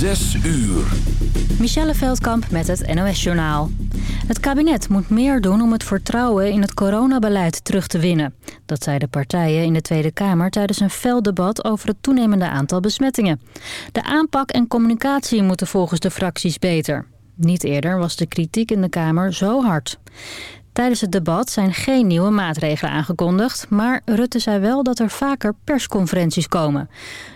Zes uur. Michelle Veldkamp met het NOS-journaal. Het kabinet moet meer doen om het vertrouwen in het coronabeleid terug te winnen. Dat zeiden partijen in de Tweede Kamer tijdens een fel debat over het toenemende aantal besmettingen. De aanpak en communicatie moeten volgens de fracties beter. Niet eerder was de kritiek in de Kamer zo hard. Tijdens het debat zijn geen nieuwe maatregelen aangekondigd... maar Rutte zei wel dat er vaker persconferenties komen.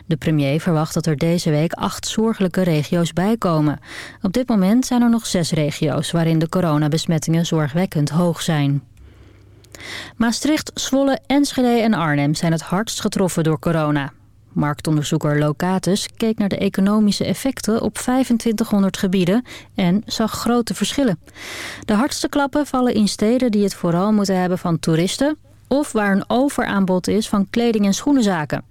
De premier verwacht dat er deze week acht zorgelijke regio's bijkomen. Op dit moment zijn er nog zes regio's... waarin de coronabesmettingen zorgwekkend hoog zijn. Maastricht, Zwolle, Enschede en Arnhem zijn het hardst getroffen door corona. Marktonderzoeker Locatus keek naar de economische effecten op 2500 gebieden en zag grote verschillen. De hardste klappen vallen in steden die het vooral moeten hebben van toeristen of waar een overaanbod is van kleding- en schoenenzaken.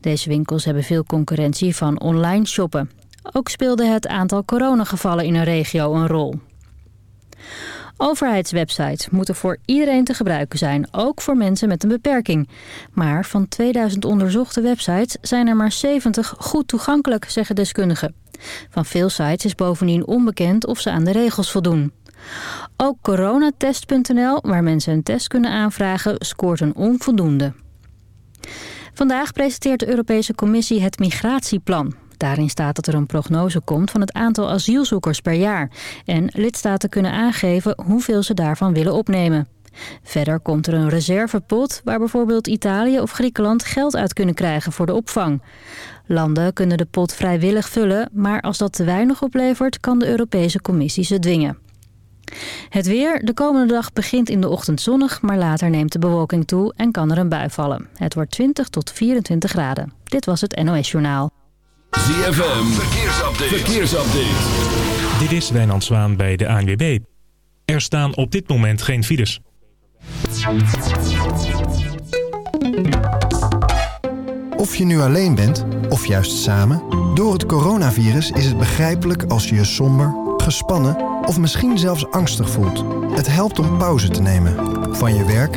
Deze winkels hebben veel concurrentie van online shoppen. Ook speelde het aantal coronagevallen in een regio een rol. Overheidswebsites moeten voor iedereen te gebruiken zijn, ook voor mensen met een beperking. Maar van 2000 onderzochte websites zijn er maar 70 goed toegankelijk, zeggen deskundigen. Van veel sites is bovendien onbekend of ze aan de regels voldoen. Ook coronatest.nl, waar mensen een test kunnen aanvragen, scoort een onvoldoende. Vandaag presenteert de Europese Commissie het migratieplan. Daarin staat dat er een prognose komt van het aantal asielzoekers per jaar. En lidstaten kunnen aangeven hoeveel ze daarvan willen opnemen. Verder komt er een reservepot waar bijvoorbeeld Italië of Griekenland geld uit kunnen krijgen voor de opvang. Landen kunnen de pot vrijwillig vullen, maar als dat te weinig oplevert kan de Europese Commissie ze dwingen. Het weer. De komende dag begint in de ochtend zonnig, maar later neemt de bewolking toe en kan er een bui vallen. Het wordt 20 tot 24 graden. Dit was het NOS Journaal. ZFM, verkeersupdate. verkeersupdate. Dit is Wijnand Zwaan bij de ANWB. Er staan op dit moment geen files. Of je nu alleen bent, of juist samen... door het coronavirus is het begrijpelijk als je je somber, gespannen... of misschien zelfs angstig voelt. Het helpt om pauze te nemen. Van je werk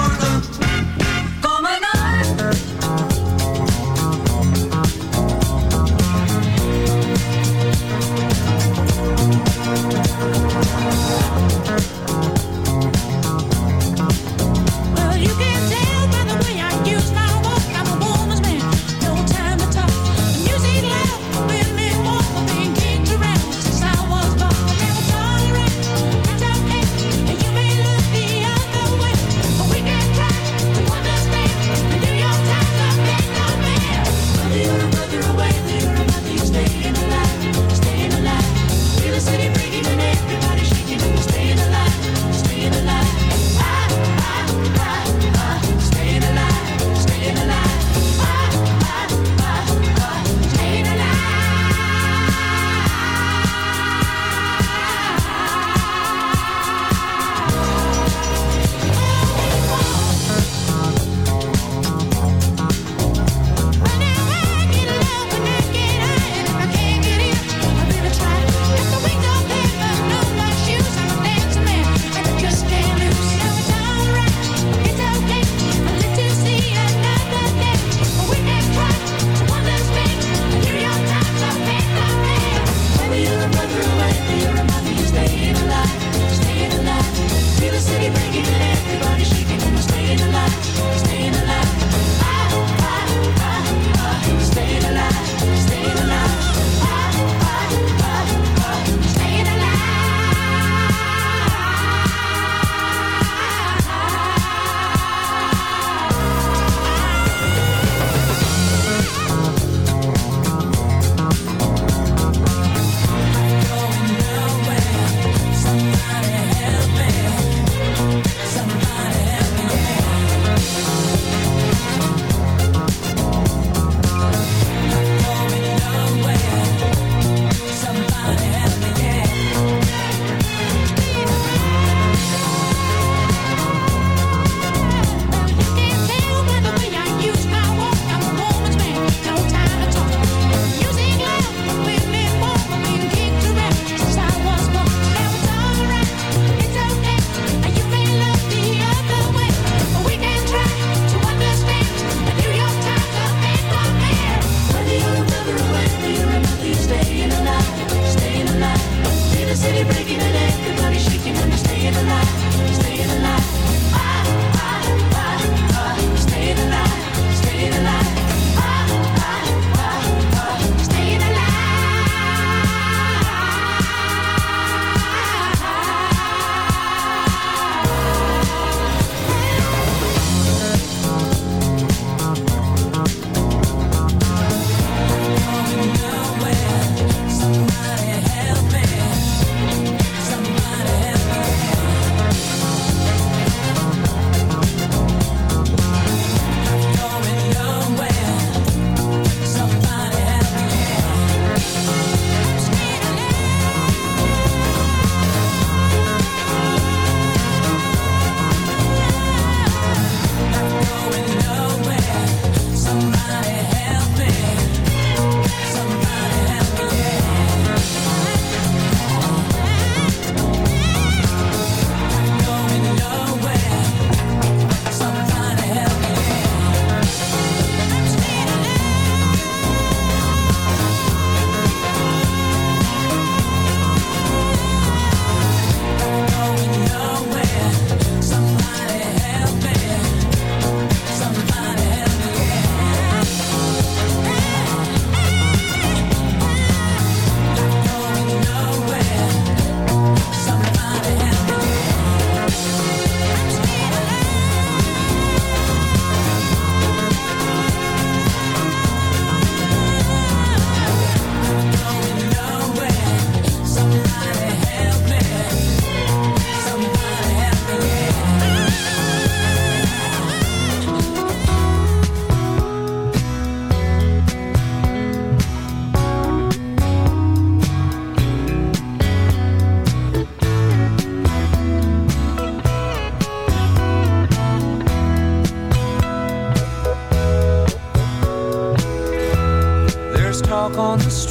strong.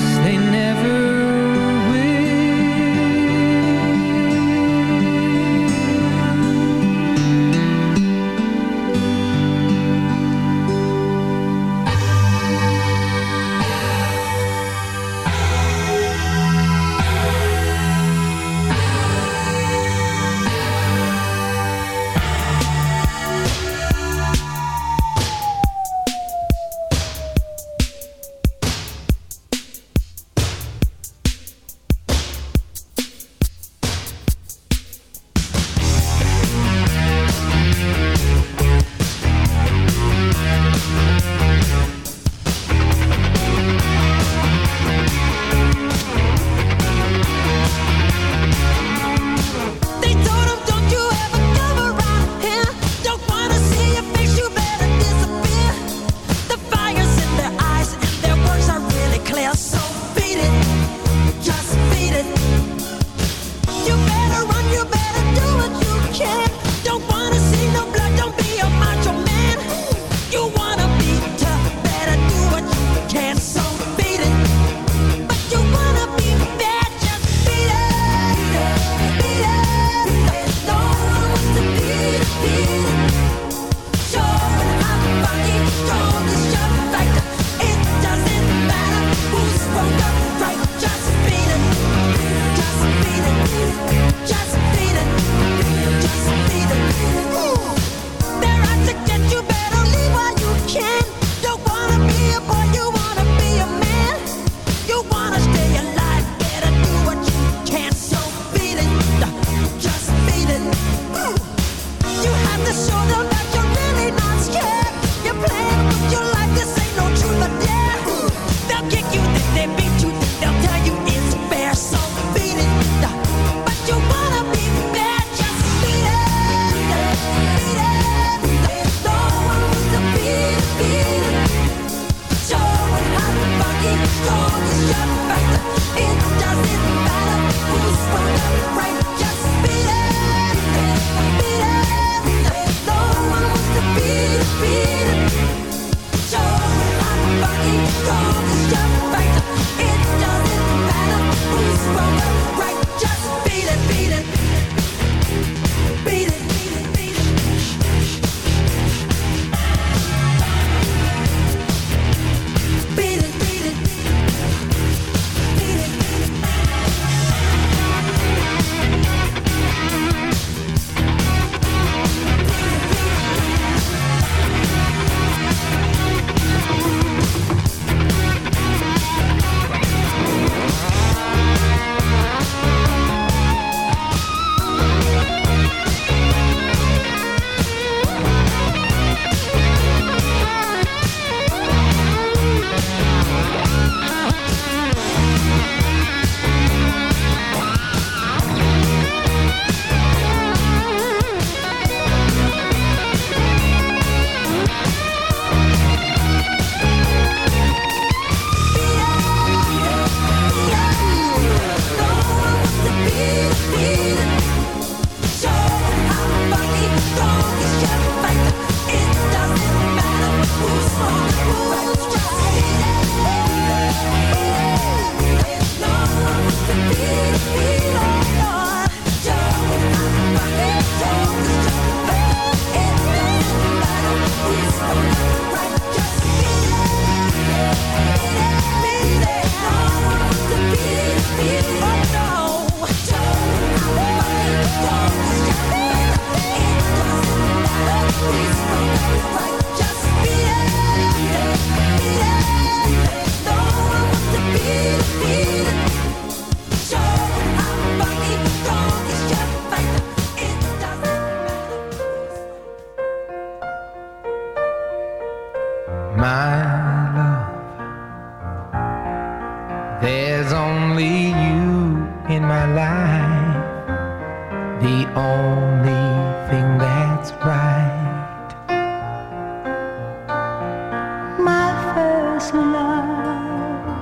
Love.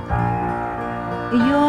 Your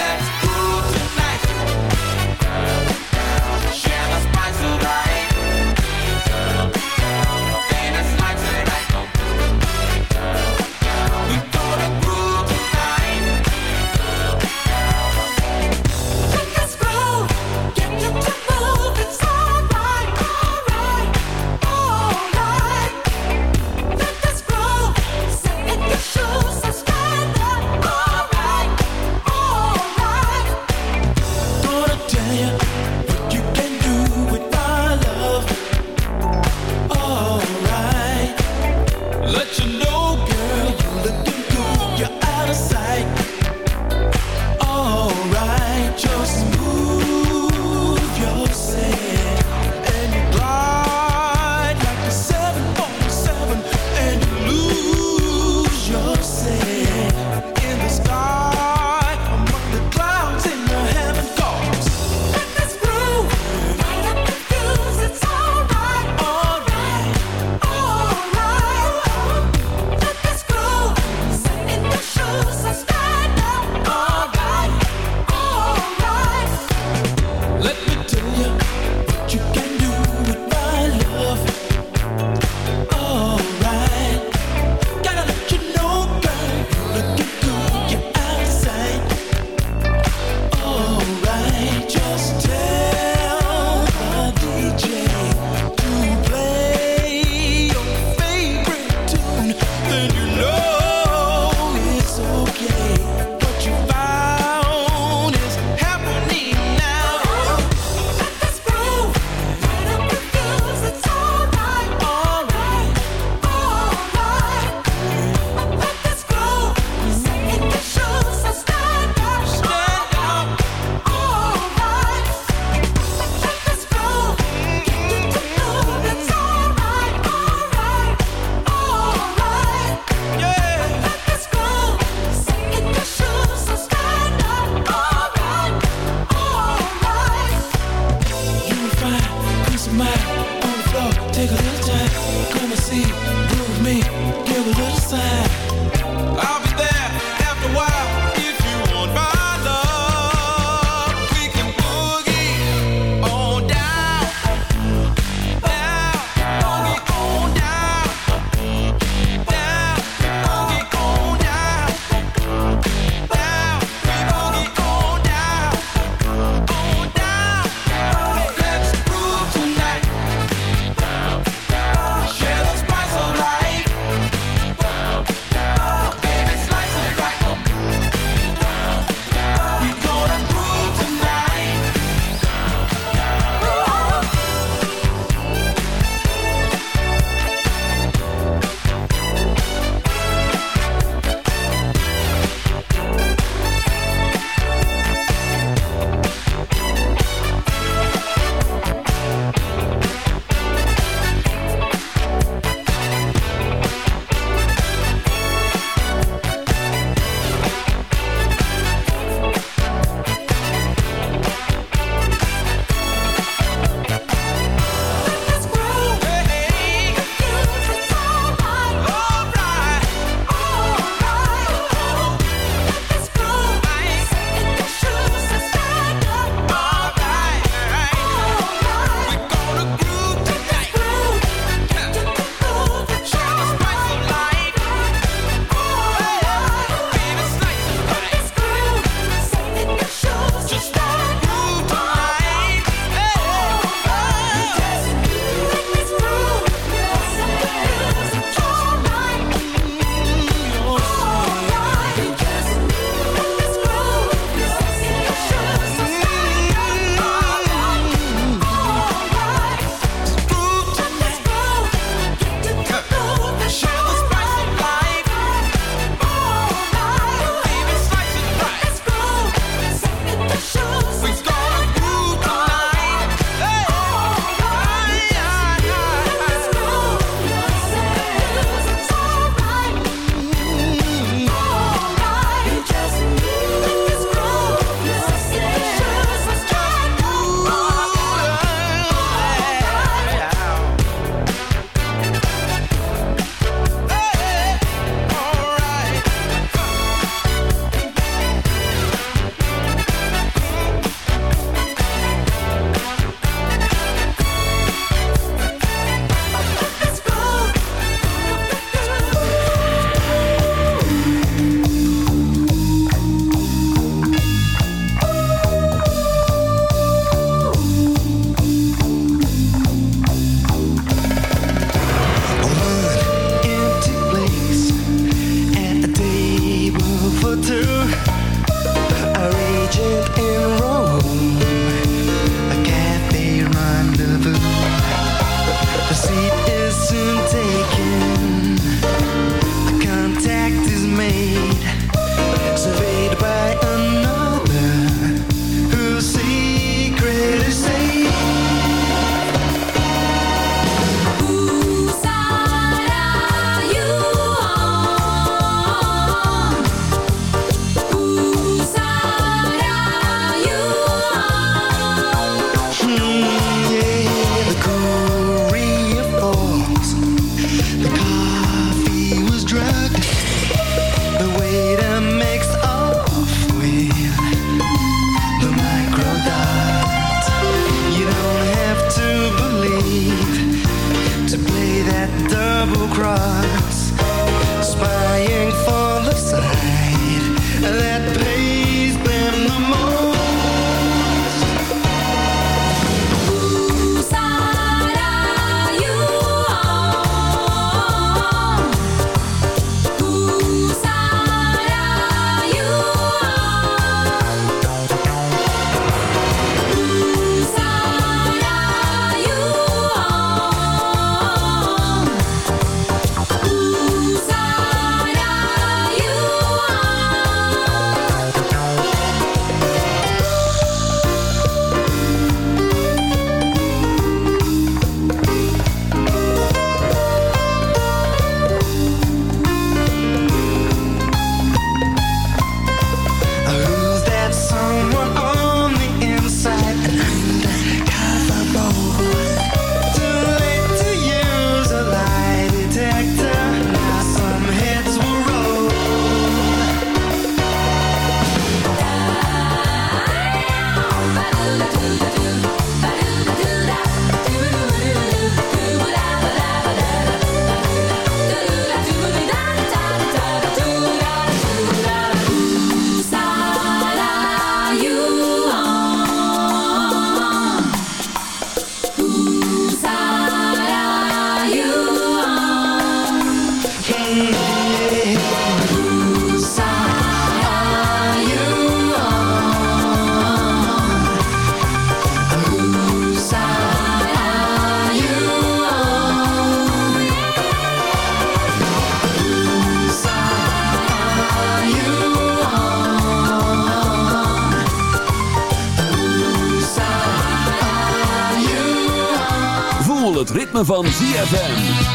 Van ZFM.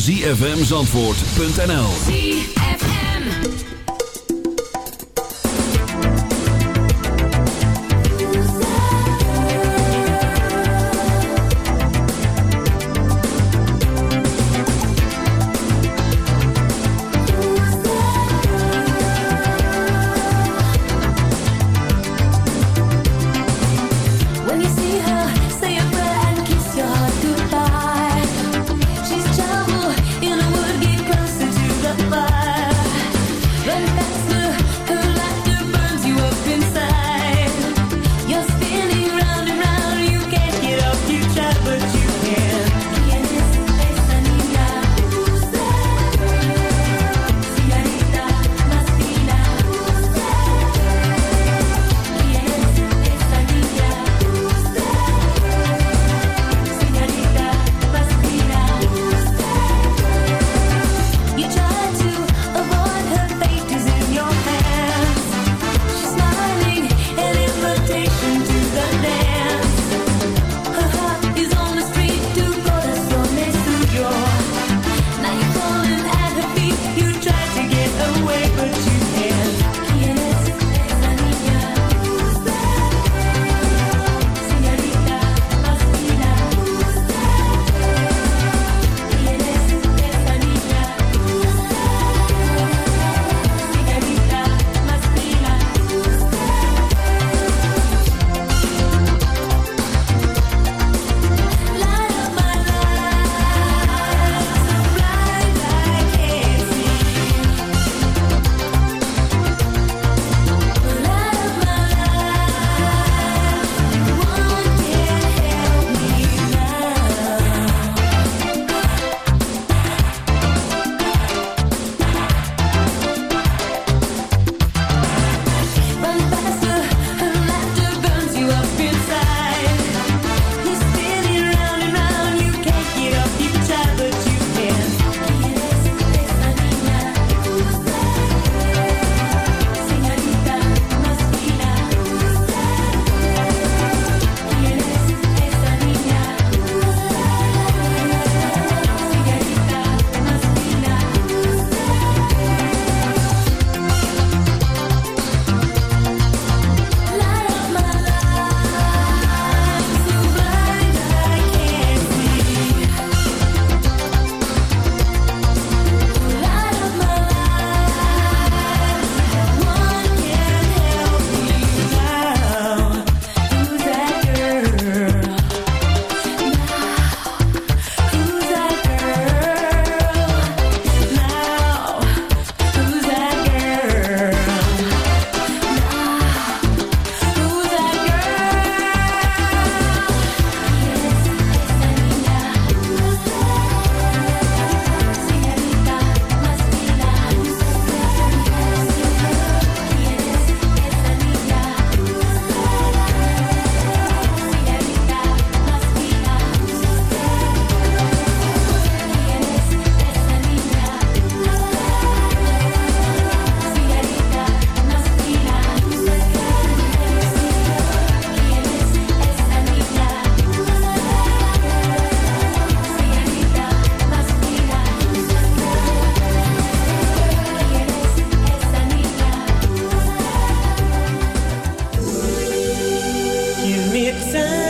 www.zfmzandvoort.nl sun.